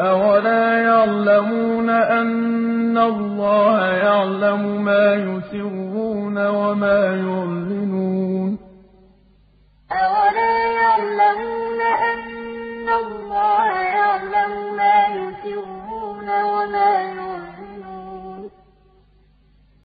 أَوَلَا يَعْلَمُونَ أَنَّ اللَّهَ يَعْلَمُ مَا يُسِرُّونَ وَمَا يُعْلِنُونَ أَوَلَا يَعْلَمُونَ أَنَّ اللَّهَ يَعْلَمُ مَا يُسِرُّونَ وَمَا يُعْلِنُونَ